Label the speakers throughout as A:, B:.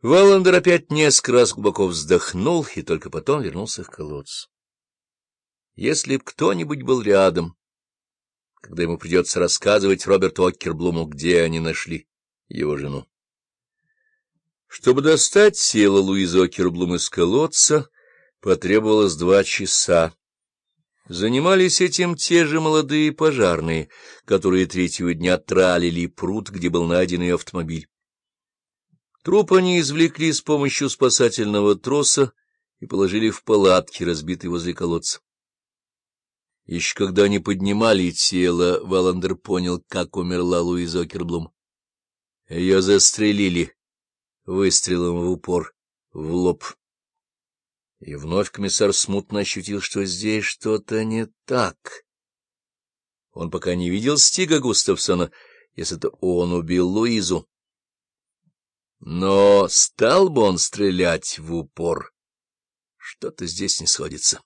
A: Валандер опять несколько раз глубоко вздохнул и только потом вернулся к колодцу. Если б кто-нибудь был рядом, когда ему придется рассказывать Роберту Оккерблуму, где они нашли его жену. Чтобы достать тело Луизы Оккерблум из колодца, потребовалось два часа. Занимались этим те же молодые пожарные, которые третьего дня тралили пруд, где был найден ее автомобиль. Труп они извлекли с помощью спасательного троса и положили в палатки, разбитые возле колодца. Еще когда они поднимали тело, Валандер понял, как умерла Луиза Окерблум. Ее застрелили выстрелом в упор, в лоб. И вновь комиссар смутно ощутил, что здесь что-то не так. Он пока не видел Стига Густавсона, если это он убил Луизу. Но стал бы он стрелять в упор? Что-то здесь не сходится.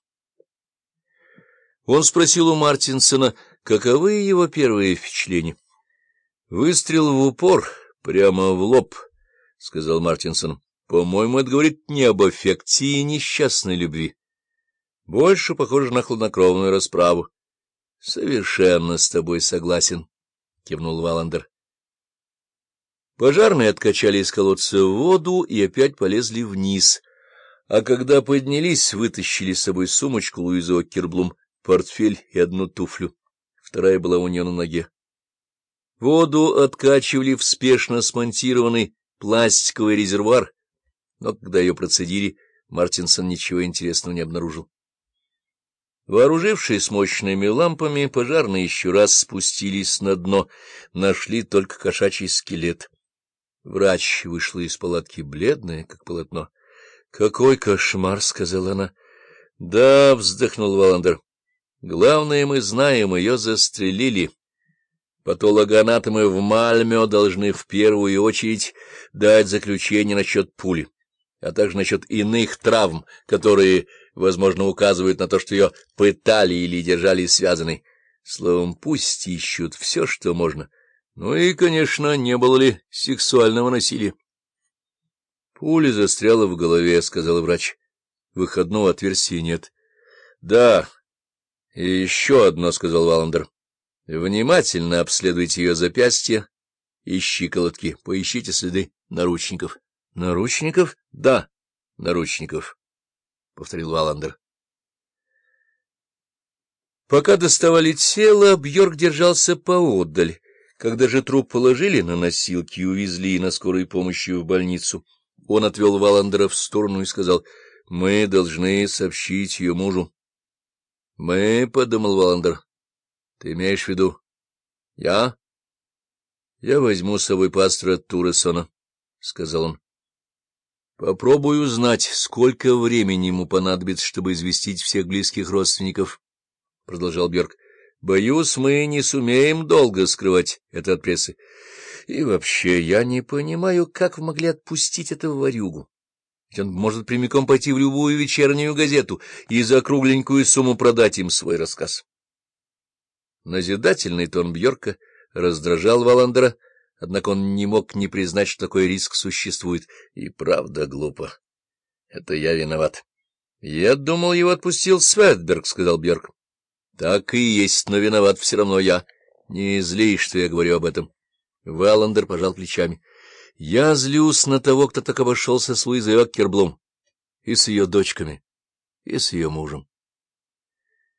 A: Он спросил у Мартинсона, каковы его первые впечатления. — Выстрел в упор, прямо в лоб, — сказал Мартинсон. — По-моему, это говорит не об аффекте и несчастной любви. Больше похоже на хладнокровную расправу. — Совершенно с тобой согласен, — кивнул Валандер. Пожарные откачали из колодца воду и опять полезли вниз, а когда поднялись, вытащили с собой сумочку Луизу Оккерблум, портфель и одну туфлю. Вторая была у нее на ноге. Воду откачивали в спешно смонтированный пластиковый резервуар, но когда ее процедили, Мартинсон ничего интересного не обнаружил. Вооружившись мощными лампами, пожарные еще раз спустились на дно, нашли только кошачий скелет. Врач вышла из палатки бледная, как полотно. — Какой кошмар! — сказала она. — Да, — вздохнул Валандер. — Главное, мы знаем, ее застрелили. Патологоанатомы в Мальме должны в первую очередь дать заключение насчет пули, а также насчет иных травм, которые, возможно, указывают на то, что ее пытали или держали связанной. Словом, пусть ищут все, что можно. — ну и, конечно, не было ли сексуального насилия? — Пуля застряла в голове, — сказал врач. — Выходного отверстия нет. — Да, и еще одно, — сказал Валандер. — Внимательно обследуйте ее запястье и щиколотки. Поищите следы наручников. — Наручников? — Да, наручников, — повторил Валандер. Пока доставали тело, Бьорк держался поодаль. Когда же труп положили на носилки и увезли на скорой помощи в больницу, он отвел Валандера в сторону и сказал, — Мы должны сообщить ее мужу. — Мы, — подумал Валандер, — ты имеешь в виду? — Я? — Я возьму с собой пастора Туресона, — сказал он. — Попробую узнать, сколько времени ему понадобится, чтобы известить всех близких родственников, — продолжал Бьерк. Боюсь, мы не сумеем долго скрывать это от прессы. И вообще, я не понимаю, как вы могли отпустить этого ворюгу. Ведь он может прямиком пойти в любую вечернюю газету и за кругленькую сумму продать им свой рассказ. Назидательный тон Бьорка раздражал Валандера, однако он не мог не признать, что такой риск существует. И правда глупо. Это я виноват. — Я думал, его отпустил Светберг, — сказал Бьорк. — Так и есть, но виноват все равно я. Не злись, что я говорю об этом. Валандер пожал плечами. — Я злюсь на того, кто так обошелся с Луизой Оккерблум, и с ее дочками, и с ее мужем.